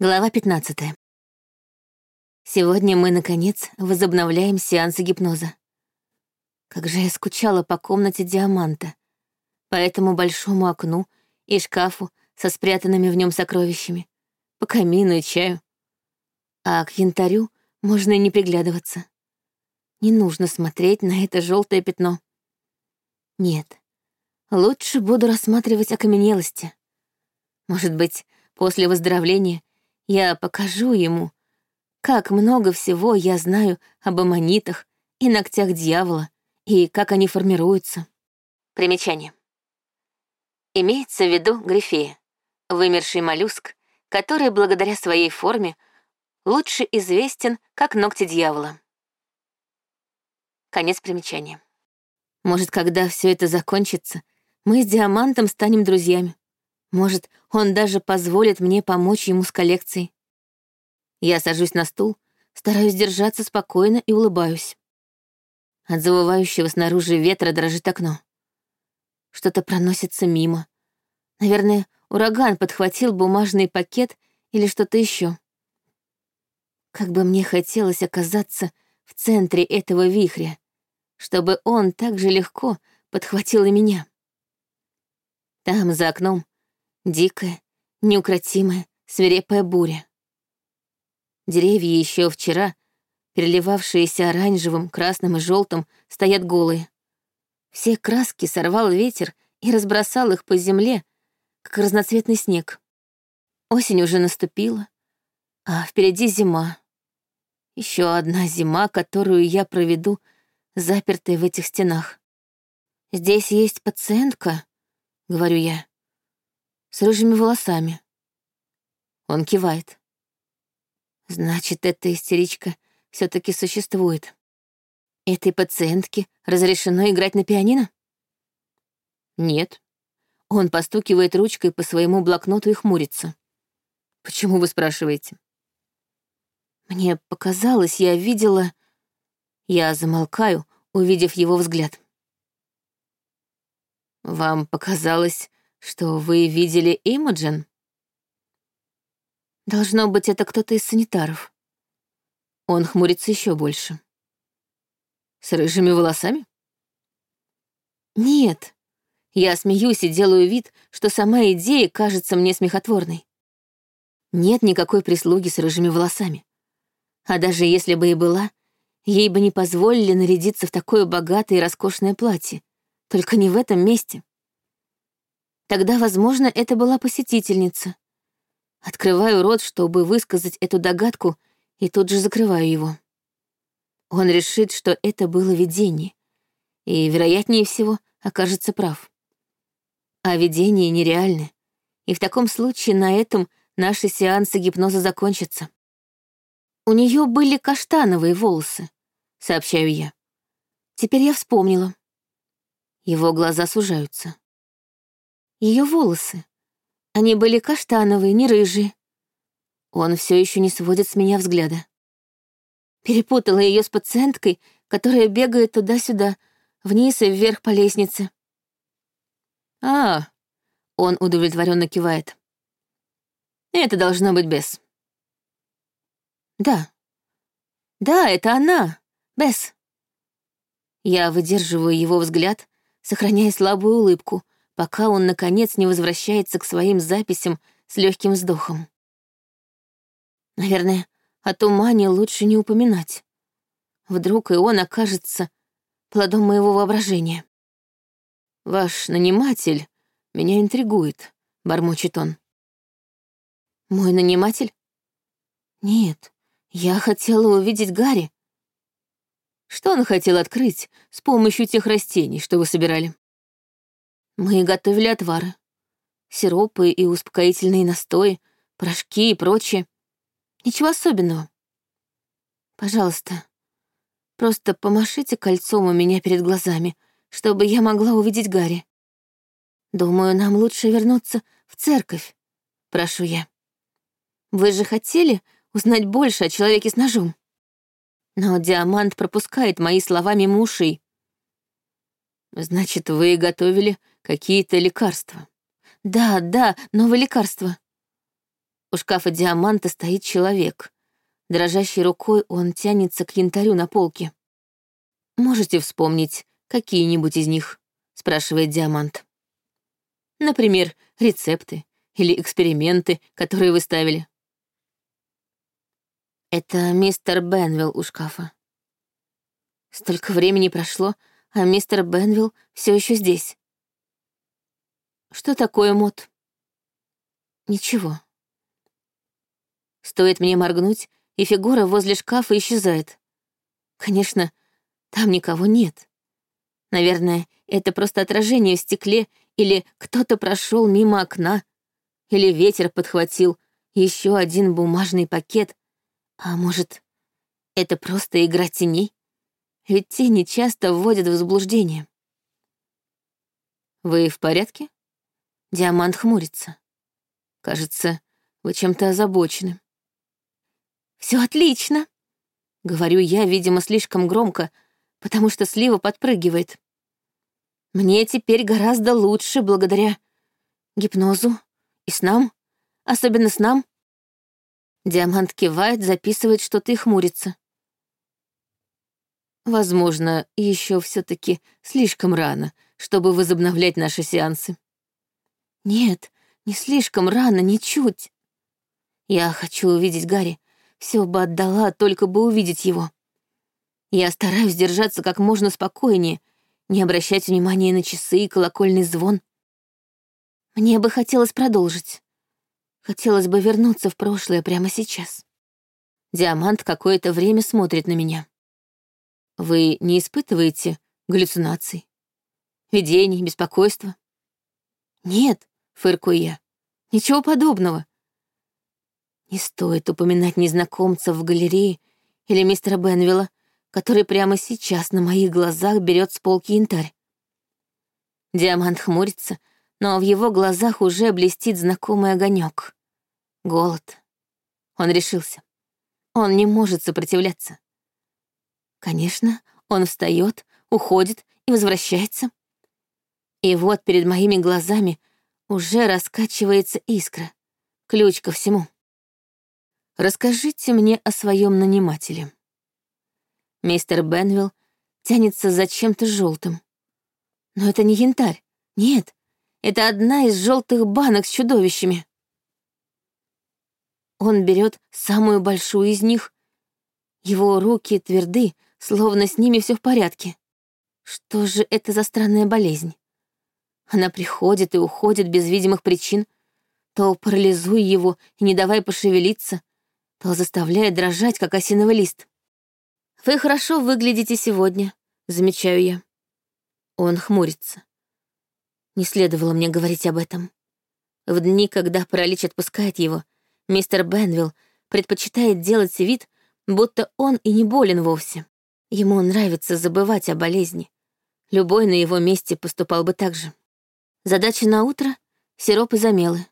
Глава 15. Сегодня мы, наконец, возобновляем сеансы гипноза. Как же я скучала по комнате Диаманта, по этому большому окну и шкафу со спрятанными в нем сокровищами, по камину и чаю. А к янтарю можно и не приглядываться. Не нужно смотреть на это желтое пятно. Нет, лучше буду рассматривать окаменелости. Может быть, после выздоровления я покажу ему, как много всего я знаю об аммонитах и ногтях дьявола, и как они формируются. Примечание. Имеется в виду грифея, вымерший моллюск, который благодаря своей форме лучше известен как ногти дьявола. Конец примечания. Может, когда все это закончится, мы с Диамантом станем друзьями. Может, он даже позволит мне помочь ему с коллекцией. Я сажусь на стул, стараюсь держаться спокойно и улыбаюсь. От завывающего снаружи ветра дрожит окно. Что-то проносится мимо. Наверное, ураган подхватил бумажный пакет или что-то еще. Как бы мне хотелось оказаться в центре этого вихря, чтобы он так же легко подхватил и меня. Там, за окном, Дикая, неукротимая, свирепая буря. Деревья еще вчера, переливавшиеся оранжевым, красным и желтым, стоят голые. Все краски сорвал ветер и разбросал их по земле, как разноцветный снег. Осень уже наступила, а впереди зима. Еще одна зима, которую я проведу, запертой в этих стенах. «Здесь есть пациентка», — говорю я с рыжими волосами. Он кивает. Значит, эта истеричка все таки существует. Этой пациентке разрешено играть на пианино? Нет. Он постукивает ручкой по своему блокноту и хмурится. Почему вы спрашиваете? Мне показалось, я видела... Я замолкаю, увидев его взгляд. Вам показалось, что вы видели Имаджин? Должно быть, это кто-то из санитаров. Он хмурится еще больше. С рыжими волосами? Нет. Я смеюсь и делаю вид, что сама идея кажется мне смехотворной. Нет никакой прислуги с рыжими волосами. А даже если бы и была, ей бы не позволили нарядиться в такое богатое и роскошное платье. Только не в этом месте. Тогда, возможно, это была посетительница. Открываю рот, чтобы высказать эту догадку, и тут же закрываю его. Он решит, что это было видение, и, вероятнее всего, окажется прав. А видения нереальны, и в таком случае на этом наши сеансы гипноза закончатся. У нее были каштановые волосы, сообщаю я. Теперь я вспомнила. Его глаза сужаются ее волосы. Они были каштановые, не рыжие. Он все еще не сводит с меня взгляда. Перепутала ее с пациенткой, которая бегает туда-сюда, вниз и вверх по лестнице. А, он удовлетворенно кивает. Это должно быть Бесс. Да. Да, это она, Бесс. Я выдерживаю его взгляд, сохраняя слабую улыбку, пока он, наконец, не возвращается к своим записям с легким вздохом. Наверное, о тумане лучше не упоминать. Вдруг и он окажется плодом моего воображения. «Ваш наниматель меня интригует», — бормочет он. «Мой наниматель? Нет, я хотела увидеть Гарри. Что он хотел открыть с помощью тех растений, что вы собирали?» Мы готовили отвары. Сиропы и успокоительные настои, порошки и прочее. Ничего особенного. Пожалуйста, просто помашите кольцом у меня перед глазами, чтобы я могла увидеть Гарри. Думаю, нам лучше вернуться в церковь, прошу я. Вы же хотели узнать больше о человеке с ножом? Но Диамант пропускает мои слова мимо ушей. Значит, вы готовили какие-то лекарства. Да, да, новые лекарства. У шкафа диаманта стоит человек. Дрожащей рукой он тянется к янтарю на полке. «Можете вспомнить какие-нибудь из них?» — спрашивает диамант. «Например, рецепты или эксперименты, которые вы ставили». Это мистер Бенвилл у шкафа. Столько времени прошло, а мистер Бенвилл все еще здесь. Что такое мод? Ничего. Стоит мне моргнуть, и фигура возле шкафа исчезает. Конечно, там никого нет. Наверное, это просто отражение в стекле, или кто-то прошел мимо окна, или ветер подхватил еще один бумажный пакет, а может, это просто игра теней? Ведь тени часто вводят в заблуждение. «Вы в порядке?» Диамант хмурится. «Кажется, вы чем-то озабочены». Все отлично», — говорю я, видимо, слишком громко, потому что слива подпрыгивает. «Мне теперь гораздо лучше благодаря гипнозу и снам, особенно снам, Диамант кивает, записывает что-то и хмурится. Возможно, еще все таки слишком рано, чтобы возобновлять наши сеансы. Нет, не слишком рано, ничуть. Я хочу увидеть Гарри. Все бы отдала, только бы увидеть его. Я стараюсь держаться как можно спокойнее, не обращать внимания на часы и колокольный звон. Мне бы хотелось продолжить. Хотелось бы вернуться в прошлое прямо сейчас. Диамант какое-то время смотрит на меня. Вы не испытываете галлюцинаций? Видений, беспокойства? Нет, фыркую я. Ничего подобного. Не стоит упоминать незнакомца в галерее или мистера Бенвилла, который прямо сейчас на моих глазах берет с полки янтарь. Диамант хмурится, но в его глазах уже блестит знакомый огонек. Голод. Он решился. Он не может сопротивляться. Конечно, он встает, уходит и возвращается. И вот перед моими глазами уже раскачивается искра, ключ ко всему. Расскажите мне о своем нанимателе. Мистер Бенвилл тянется за чем-то желтым. Но это не янтарь. Нет, это одна из желтых банок с чудовищами. Он берет самую большую из них. Его руки тверды, словно с ними все в порядке. Что же это за странная болезнь? Она приходит и уходит без видимых причин, то парализуя его и не давая пошевелиться, то заставляя дрожать, как осиновый лист. «Вы хорошо выглядите сегодня», — замечаю я. Он хмурится. Не следовало мне говорить об этом. В дни, когда паралич отпускает его, Мистер Бенвилл предпочитает делать вид, будто он и не болен вовсе. Ему нравится забывать о болезни. Любой на его месте поступал бы так же. Задача на утро — сироп и замелы.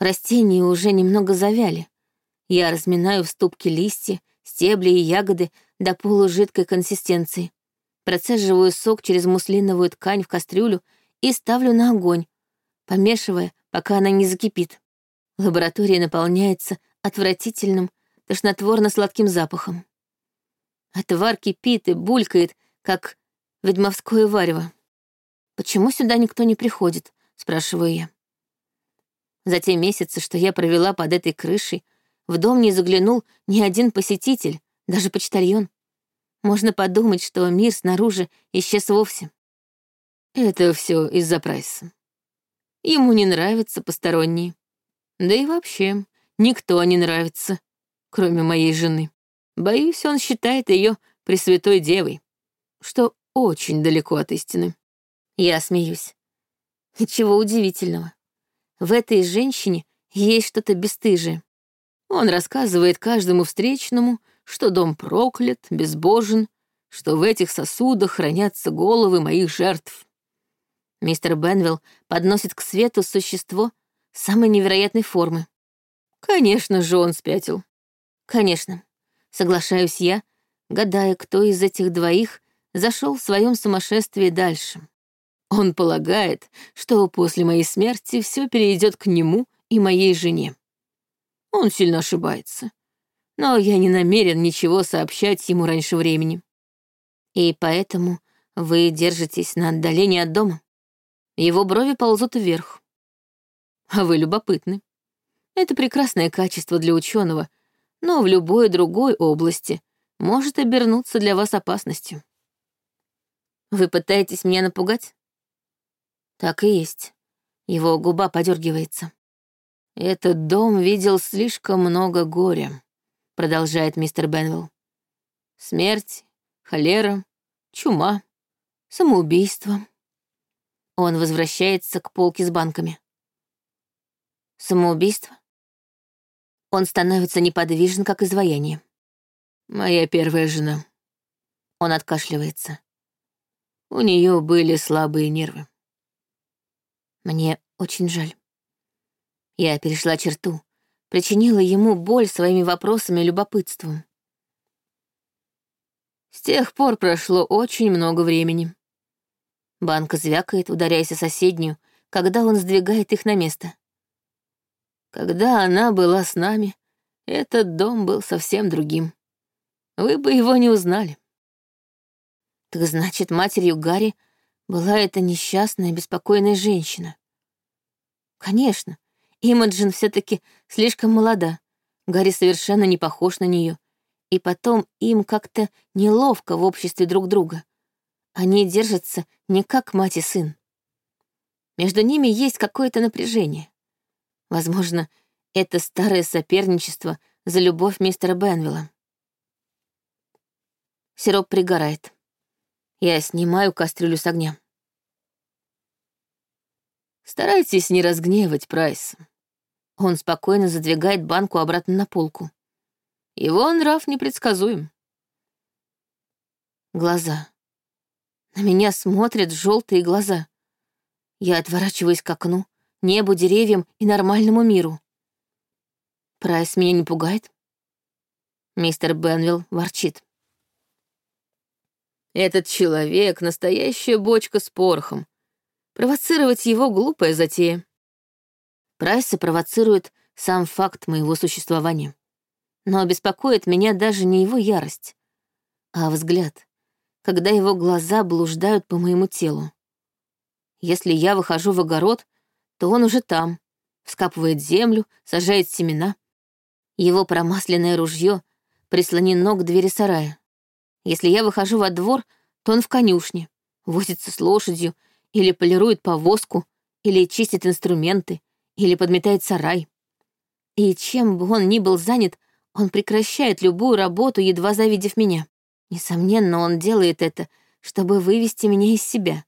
Растения уже немного завяли. Я разминаю в ступке листья, стебли и ягоды до полужидкой консистенции. Процеживаю сок через муслиновую ткань в кастрюлю и ставлю на огонь, помешивая, пока она не закипит. Лаборатория наполняется отвратительным, тошнотворно-сладким запахом. Отвар кипит и булькает, как ведьмовское варево. «Почему сюда никто не приходит?» — спрашиваю я. За те месяцы, что я провела под этой крышей, в дом не заглянул ни один посетитель, даже почтальон. Можно подумать, что мир снаружи исчез вовсе. Это все из-за Прайса. Ему не нравятся посторонние. Да и вообще, никто не нравится, кроме моей жены. Боюсь, он считает ее Пресвятой Девой, что очень далеко от истины. Я смеюсь. Ничего удивительного. В этой женщине есть что-то бесстыжее. Он рассказывает каждому встречному, что дом проклят, безбожен, что в этих сосудах хранятся головы моих жертв. Мистер Бенвилл подносит к свету существо, самой невероятной формы. Конечно же, он спятил. Конечно, соглашаюсь я, гадая, кто из этих двоих зашел в своем сумасшествии дальше. Он полагает, что после моей смерти все перейдет к нему и моей жене. Он сильно ошибается. Но я не намерен ничего сообщать ему раньше времени. И поэтому вы держитесь на отдалении от дома. Его брови ползут вверх. А вы любопытны. Это прекрасное качество для ученого, но в любой другой области может обернуться для вас опасностью. Вы пытаетесь меня напугать? Так и есть. Его губа подергивается. Этот дом видел слишком много горя, продолжает мистер Бенвилл. Смерть, холера, чума, самоубийство. Он возвращается к полке с банками. Самоубийство? Он становится неподвижен, как изваяние. Моя первая жена. Он откашливается. У нее были слабые нервы. Мне очень жаль. Я перешла черту, причинила ему боль своими вопросами и любопытством. С тех пор прошло очень много времени. Банка звякает, ударяясь о соседнюю, когда он сдвигает их на место. Когда она была с нами, этот дом был совсем другим. Вы бы его не узнали. Так значит, матерью Гарри была эта несчастная, беспокойная женщина. Конечно, Имаджин все таки слишком молода. Гарри совершенно не похож на нее. И потом им как-то неловко в обществе друг друга. Они держатся не как мать и сын. Между ними есть какое-то напряжение. Возможно, это старое соперничество за любовь мистера Бенвилла. Сироп пригорает. Я снимаю кастрюлю с огня. Старайтесь не разгневать Прайса. Он спокойно задвигает банку обратно на полку. Его нрав непредсказуем. Глаза. На меня смотрят желтые глаза. Я отворачиваюсь к окну, небу, деревьям и нормальному миру. Прайс меня не пугает? Мистер Бенвилл ворчит. Этот человек — настоящая бочка с порохом. Провоцировать его — глупая затея. Прайса провоцирует сам факт моего существования. Но беспокоит меня даже не его ярость, а взгляд когда его глаза блуждают по моему телу. Если я выхожу в огород, то он уже там, вскапывает землю, сажает семена. Его промасленное ружье прислонено к двери сарая. Если я выхожу во двор, то он в конюшне, возится с лошадью, или полирует повозку, или чистит инструменты, или подметает сарай. И чем бы он ни был занят, он прекращает любую работу, едва завидев меня. Несомненно, он делает это, чтобы вывести меня из себя.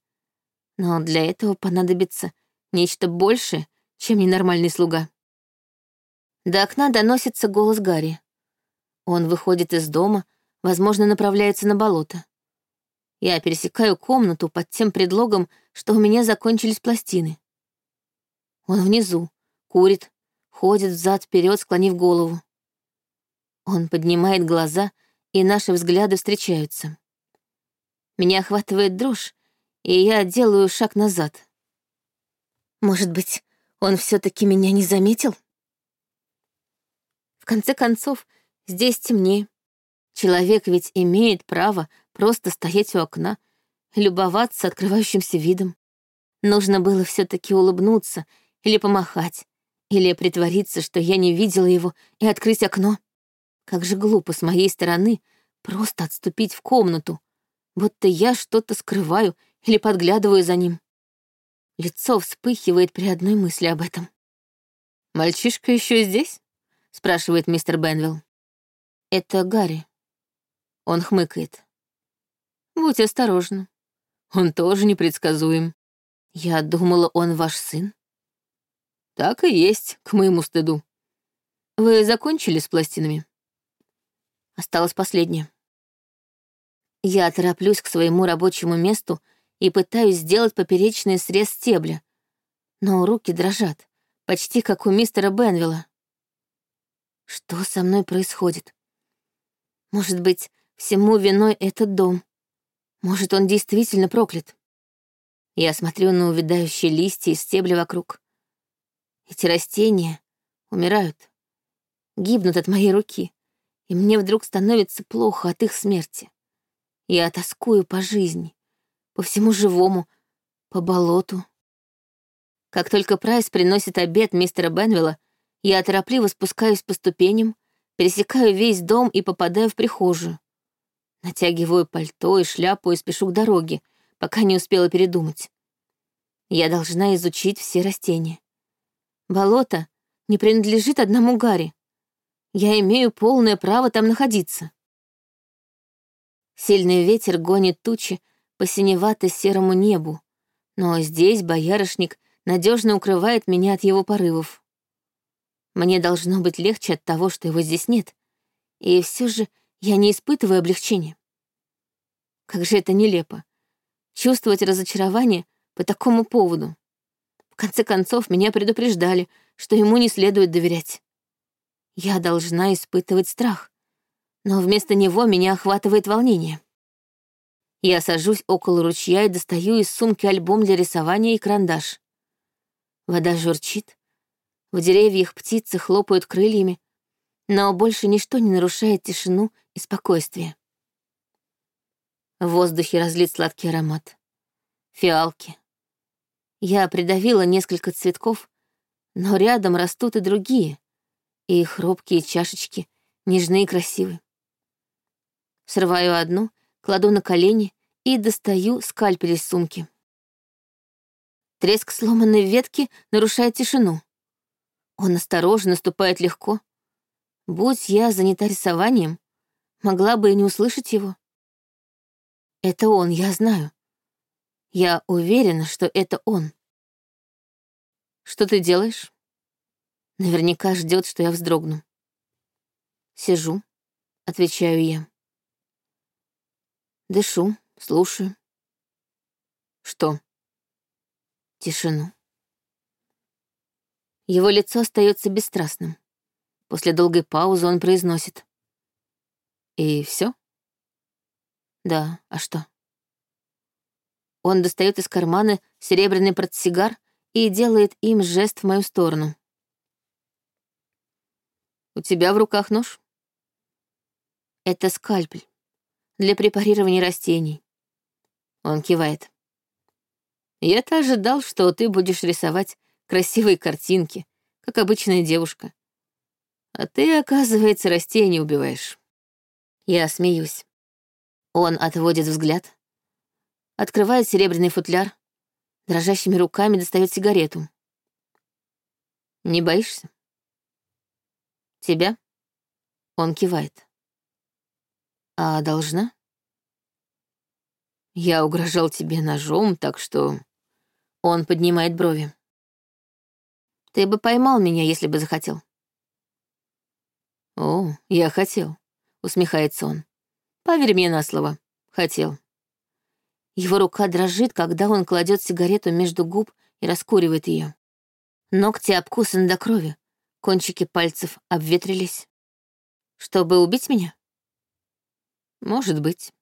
Но для этого понадобится нечто большее, чем ненормальный слуга. До окна доносится голос Гарри. Он выходит из дома, возможно, направляется на болото. Я пересекаю комнату под тем предлогом, что у меня закончились пластины. Он внизу, курит, ходит взад вперед, склонив голову. Он поднимает глаза — и наши взгляды встречаются. Меня охватывает дрожь, и я делаю шаг назад. Может быть, он все таки меня не заметил? В конце концов, здесь темнее. Человек ведь имеет право просто стоять у окна, любоваться открывающимся видом. Нужно было все таки улыбнуться или помахать, или притвориться, что я не видела его, и открыть окно. Как же глупо с моей стороны просто отступить в комнату, будто я что-то скрываю или подглядываю за ним. Лицо вспыхивает при одной мысли об этом. «Мальчишка еще здесь?» — спрашивает мистер Бенвилл. «Это Гарри». Он хмыкает. «Будь осторожна. Он тоже непредсказуем. Я думала, он ваш сын». «Так и есть, к моему стыду. Вы закончили с пластинами?» Осталось последнее. Я тороплюсь к своему рабочему месту и пытаюсь сделать поперечный срез стебля, но руки дрожат, почти как у мистера Бенвилла. Что со мной происходит? Может быть, всему виной этот дом. Может, он действительно проклят. Я смотрю на увядающие листья и стебли вокруг. Эти растения умирают, гибнут от моей руки, и мне вдруг становится плохо от их смерти. Я тоскую по жизни, по всему живому, по болоту. Как только Прайс приносит обед мистера Бенвилла, я торопливо спускаюсь по ступеням, пересекаю весь дом и попадаю в прихожую. Натягиваю пальто и шляпу и спешу к дороге, пока не успела передумать. Я должна изучить все растения. Болото не принадлежит одному Гарри. Я имею полное право там находиться. Сильный ветер гонит тучи по синевато-серому небу, но здесь боярышник надежно укрывает меня от его порывов. Мне должно быть легче от того, что его здесь нет, и все же я не испытываю облегчения. Как же это нелепо. Чувствовать разочарование по такому поводу. В конце концов, меня предупреждали, что ему не следует доверять. Я должна испытывать страх, но вместо него меня охватывает волнение. Я сажусь около ручья и достаю из сумки альбом для рисования и карандаш. Вода журчит, в деревьях птицы хлопают крыльями, но больше ничто не нарушает тишину и спокойствие. В воздухе разлит сладкий аромат. Фиалки. Я придавила несколько цветков, но рядом растут и другие, и хрупкие чашечки нежные и красивые. Срываю одну, кладу на колени и достаю скальпель из сумки. Треск сломанной ветки нарушает тишину. Он осторожно ступает легко. Будь я занята рисованием, могла бы и не услышать его. Это он, я знаю. Я уверена, что это он. Что ты делаешь? Наверняка ждет, что я вздрогну. Сижу, отвечаю я. Дышу, слушаю. Что? Тишину. Его лицо остается бесстрастным. После долгой паузы он произносит. И все? Да, а что? Он достает из кармана серебряный портсигар и делает им жест в мою сторону. «У тебя в руках нож?» «Это скальпель для препарирования растений». Он кивает. Я-то ожидал, что ты будешь рисовать красивые картинки, как обычная девушка. А ты, оказывается, растения убиваешь. Я смеюсь. Он отводит взгляд, открывает серебряный футляр, дрожащими руками достает сигарету. Не боишься? Тебя? Он кивает. А должна? Я угрожал тебе ножом, так что... Он поднимает брови. Ты бы поймал меня, если бы захотел. О, я хотел, усмехается он. Поверь мне на слово. Хотел. Его рука дрожит, когда он кладет сигарету между губ и раскуривает ее. Ногти обкусаны до крови, кончики пальцев обветрились. Чтобы убить меня? Может быть.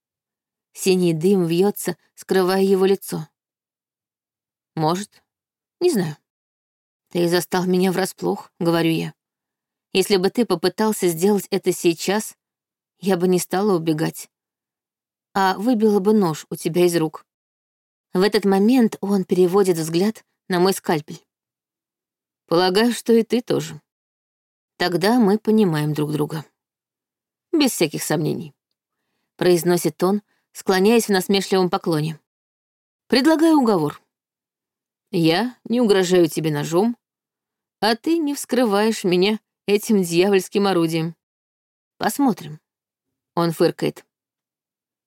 Синий дым вьется, скрывая его лицо. Может. Не знаю. Ты застал меня врасплох, говорю я. Если бы ты попытался сделать это сейчас, я бы не стала убегать, а выбила бы нож у тебя из рук. В этот момент он переводит взгляд на мой скальпель. Полагаю, что и ты тоже. Тогда мы понимаем друг друга. Без всяких сомнений. Произносит он, склоняясь в насмешливом поклоне. Предлагаю уговор. Я не угрожаю тебе ножом, а ты не вскрываешь меня этим дьявольским орудием. Посмотрим. Он фыркает.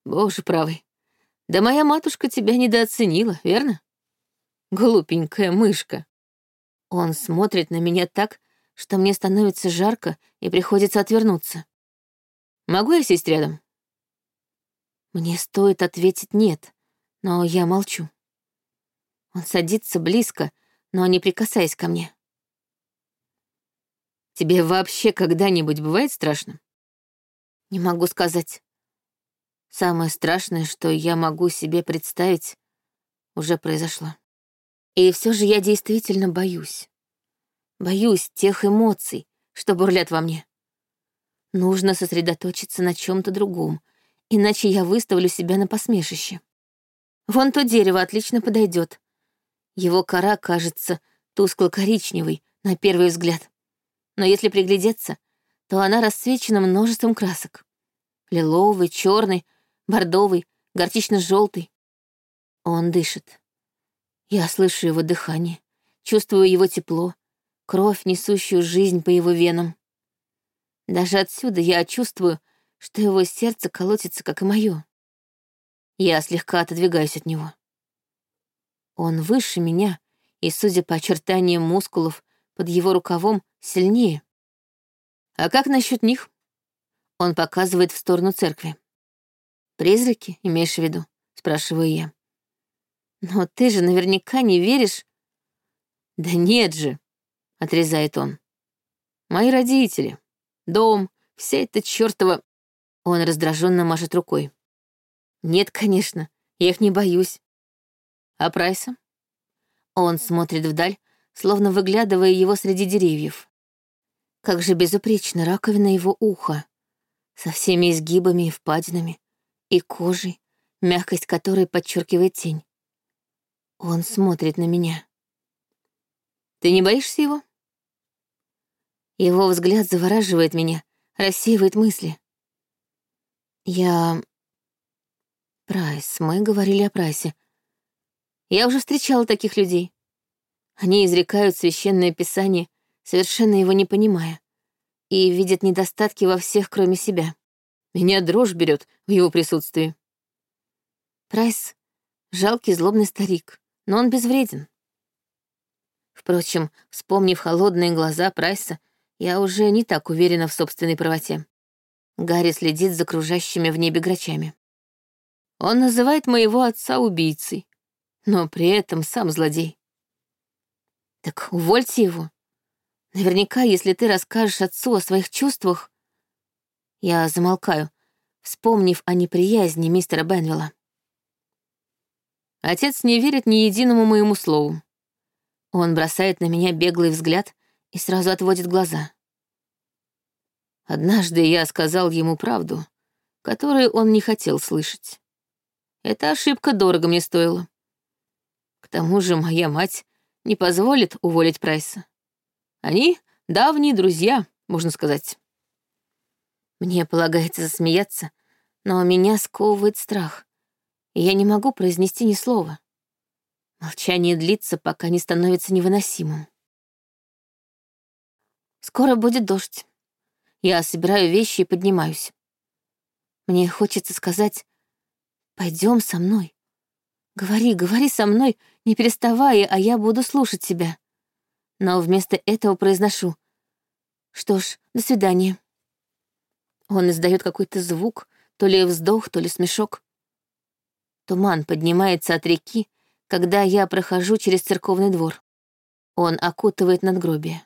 Боже правый, да моя матушка тебя недооценила, верно? Глупенькая мышка. Он смотрит на меня так, что мне становится жарко и приходится отвернуться. Могу я сесть рядом? Мне стоит ответить «нет», но я молчу. Он садится близко, но не прикасаясь ко мне. Тебе вообще когда-нибудь бывает страшно? Не могу сказать. Самое страшное, что я могу себе представить, уже произошло. И все же я действительно боюсь. Боюсь тех эмоций, что бурлят во мне. Нужно сосредоточиться на чем то другом, иначе я выставлю себя на посмешище. Вон то дерево отлично подойдет. Его кора кажется тускло-коричневой на первый взгляд. Но если приглядеться, то она расцвечена множеством красок. Лиловый, черный, бордовый, горчично-желтый. Он дышит. Я слышу его дыхание, чувствую его тепло, кровь, несущую жизнь по его венам. Даже отсюда я чувствую, что его сердце колотится, как и мое. Я слегка отодвигаюсь от него. Он выше меня, и, судя по очертаниям мускулов под его рукавом, сильнее. А как насчет них? Он показывает в сторону церкви. «Призраки, имеешь в виду?» — спрашиваю я. «Но ты же наверняка не веришь...» «Да нет же!» — отрезает он. «Мои родители, дом, вся эта чертова...» Он раздраженно машет рукой. «Нет, конечно, я их не боюсь». «А Прайса?» Он смотрит вдаль, словно выглядывая его среди деревьев. Как же безупречно раковина его уха, со всеми изгибами и впадинами, и кожей, мягкость которой подчеркивает тень. Он смотрит на меня. «Ты не боишься его?» Его взгляд завораживает меня, рассеивает мысли. Я... Прайс, мы говорили о Прайсе. Я уже встречала таких людей. Они изрекают священное писание, совершенно его не понимая, и видят недостатки во всех, кроме себя. Меня дрожь берет в его присутствии. Прайс — жалкий злобный старик, но он безвреден. Впрочем, вспомнив холодные глаза Прайса, я уже не так уверена в собственной правоте. Гарри следит за кружащими в небе грачами. Он называет моего отца убийцей, но при этом сам злодей. Так увольте его. Наверняка, если ты расскажешь отцу о своих чувствах... Я замолкаю, вспомнив о неприязни мистера Бенвилла. Отец не верит ни единому моему слову. Он бросает на меня беглый взгляд и сразу отводит глаза. Однажды я сказал ему правду, которую он не хотел слышать. Эта ошибка дорого мне стоила. К тому же моя мать не позволит уволить Прайса. Они — давние друзья, можно сказать. Мне полагается засмеяться, но меня сковывает страх, и я не могу произнести ни слова. Молчание длится, пока не становится невыносимым. Скоро будет дождь. Я собираю вещи и поднимаюсь. Мне хочется сказать «Пойдем со мной». Говори, говори со мной, не переставая, а я буду слушать тебя. Но вместо этого произношу «Что ж, до свидания». Он издает какой-то звук, то ли вздох, то ли смешок. Туман поднимается от реки, когда я прохожу через церковный двор. Он окутывает надгробие.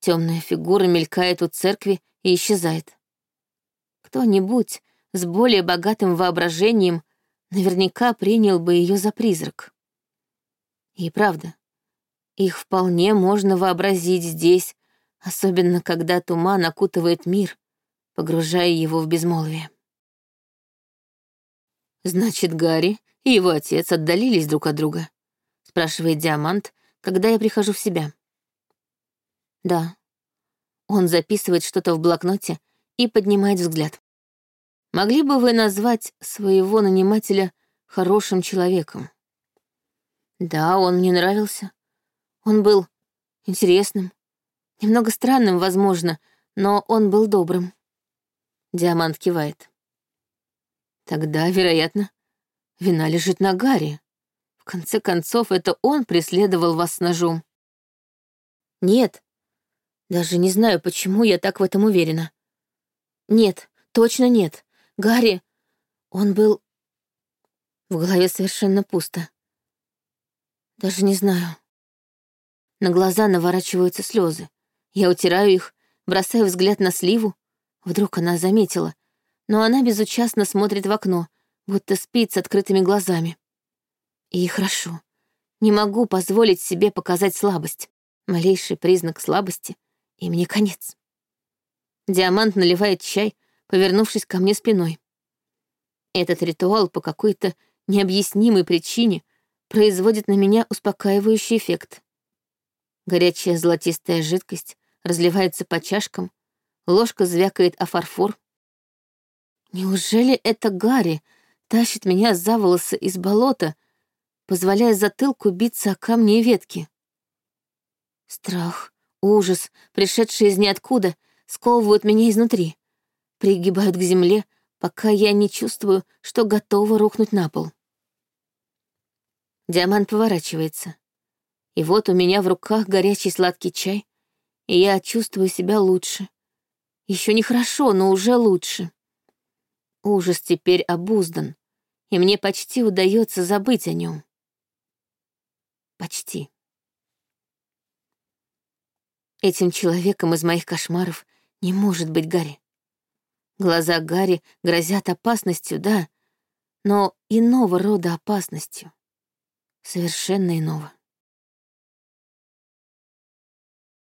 Темная фигура мелькает у церкви и исчезает. Кто-нибудь с более богатым воображением наверняка принял бы ее за призрак. И правда, их вполне можно вообразить здесь, особенно когда туман окутывает мир, погружая его в безмолвие. «Значит, Гарри и его отец отдалились друг от друга?» — спрашивает Диамант, когда я прихожу в себя. Да. Он записывает что-то в блокноте и поднимает взгляд. Могли бы вы назвать своего нанимателя хорошим человеком? Да, он мне нравился. Он был интересным, немного странным, возможно, но он был добрым. Диамант кивает. Тогда, вероятно, вина лежит на Гарри. В конце концов, это он преследовал вас с ножом. Нет, даже не знаю, почему я так в этом уверена. Нет, точно нет. Гарри, он был... В голове совершенно пусто. Даже не знаю. На глаза наворачиваются слезы. Я утираю их, бросаю взгляд на сливу. Вдруг она заметила. Но она безучастно смотрит в окно, будто спит с открытыми глазами. И хорошо. Не могу позволить себе показать слабость. Малейший признак слабости, и мне конец. Диамант наливает чай, повернувшись ко мне спиной. Этот ритуал по какой-то необъяснимой причине производит на меня успокаивающий эффект. Горячая золотистая жидкость разливается по чашкам, ложка звякает о фарфор. Неужели это Гарри тащит меня за волосы из болота, позволяя затылку биться о камни и ветки? Страх, ужас, пришедшие из ниоткуда, сковывают меня изнутри, пригибают к земле, пока я не чувствую, что готова рухнуть на пол. Диамант поворачивается. И вот у меня в руках горячий сладкий чай, и я чувствую себя лучше. Еще не хорошо, но уже лучше. Ужас теперь обуздан, и мне почти удается забыть о нем. Почти. Этим человеком из моих кошмаров не может быть Гарри. Глаза Гарри грозят опасностью, да, но иного рода опасностью. Совершенно иного.